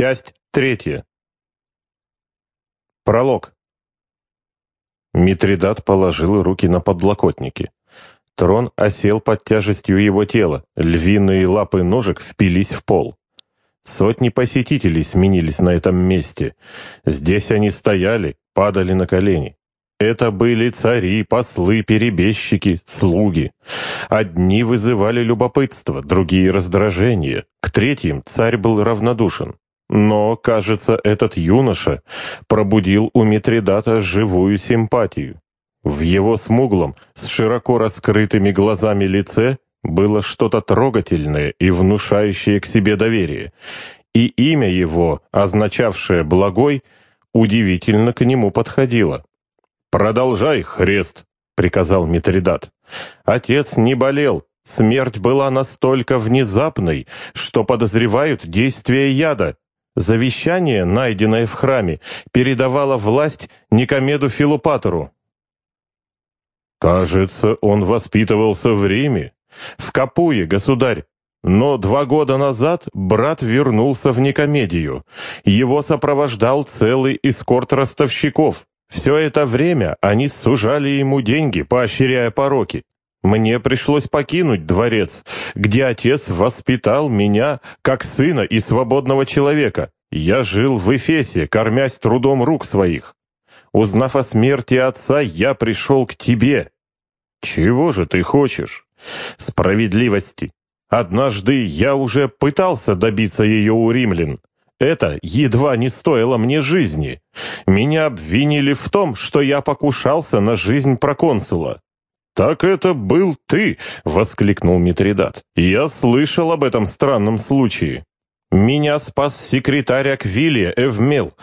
Часть третья. Пролог. Митридат положил руки на подлокотники. Трон осел под тяжестью его тела, львиные лапы ножек впились в пол. Сотни посетителей сменились на этом месте. Здесь они стояли, падали на колени. Это были цари, послы, перебежчики, слуги. Одни вызывали любопытство, другие — раздражение. К третьим царь был равнодушен. Но, кажется, этот юноша пробудил у Митридата живую симпатию. В его смуглом, с широко раскрытыми глазами лице было что-то трогательное и внушающее к себе доверие, и имя его, означавшее «благой», удивительно к нему подходило. «Продолжай, Хрест!» — приказал Митридат. Отец не болел, смерть была настолько внезапной, что подозревают действие яда. Завещание, найденное в храме, передавало власть Никомеду Филупатору. «Кажется, он воспитывался в Риме», в Капуе, государь. Но два года назад брат вернулся в Никомедию. Его сопровождал целый эскорт ростовщиков. Все это время они сужали ему деньги, поощряя пороки. Мне пришлось покинуть дворец, где отец воспитал меня как сына и свободного человека. Я жил в Эфесе, кормясь трудом рук своих. Узнав о смерти отца, я пришел к тебе. Чего же ты хочешь? Справедливости. Однажды я уже пытался добиться ее у римлян. Это едва не стоило мне жизни. Меня обвинили в том, что я покушался на жизнь проконсула. «Так это был ты!» — воскликнул Митридат. «Я слышал об этом странном случае. Меня спас секретарь Аквилия Эвмел.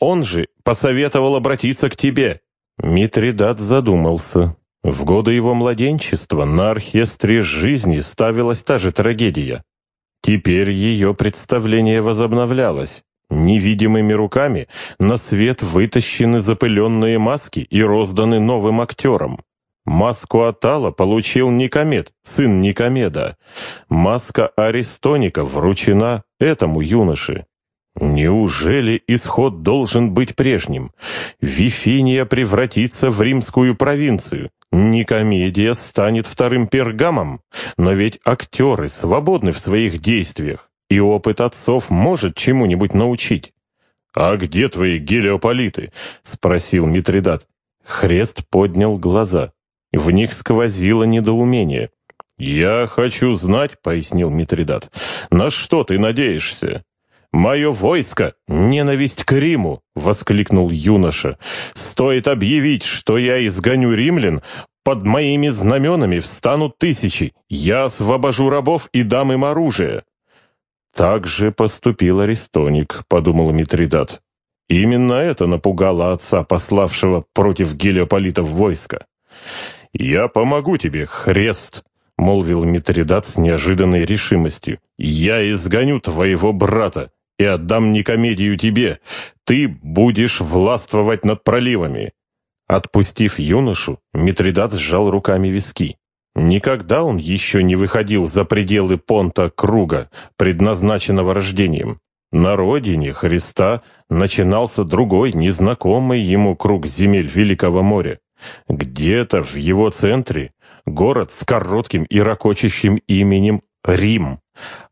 Он же посоветовал обратиться к тебе». Митридат задумался. В годы его младенчества на оркестре жизни ставилась та же трагедия. Теперь ее представление возобновлялось. Невидимыми руками на свет вытащены запыленные маски и розданы новым актерам. Маску Атала получил Никомед, сын Никомеда. Маска Аристоника вручена этому юноше. Неужели исход должен быть прежним? Вифиния превратится в римскую провинцию, Никомедия станет вторым пергамом, но ведь актеры свободны в своих действиях, и опыт отцов может чему-нибудь научить. «А где твои гелиополиты?» — спросил Митридат. Хрест поднял глаза. В них сквозило недоумение. «Я хочу знать», — пояснил Митридат, — «на что ты надеешься?» «Мое войско — ненависть к Риму!» — воскликнул юноша. «Стоит объявить, что я изгоню римлян, под моими знаменами встанут тысячи. Я освобожу рабов и дам им оружие». «Так же поступил Аристоник», — подумал Митридат. Именно это напугало отца, пославшего против гелиополитов войска. «Я помогу тебе, Хрест», — молвил Митридат с неожиданной решимостью. «Я изгоню твоего брата и отдам Никомедию тебе. Ты будешь властвовать над проливами». Отпустив юношу, Митридат сжал руками виски. Никогда он еще не выходил за пределы понта круга, предназначенного рождением. На родине Христа начинался другой, незнакомый ему круг земель Великого моря. Где-то в его центре город с коротким и ракочащим именем Рим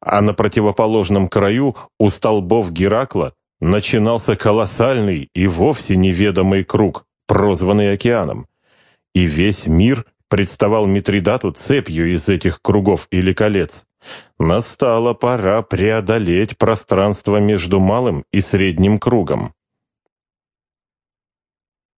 а на противоположном краю у столбов Геракла начинался колоссальный и вовсе неведомый круг, прозванный океаном. И весь мир представал Митридату цепью из этих кругов или колец. Настала пора преодолеть пространство между малым и средним кругом.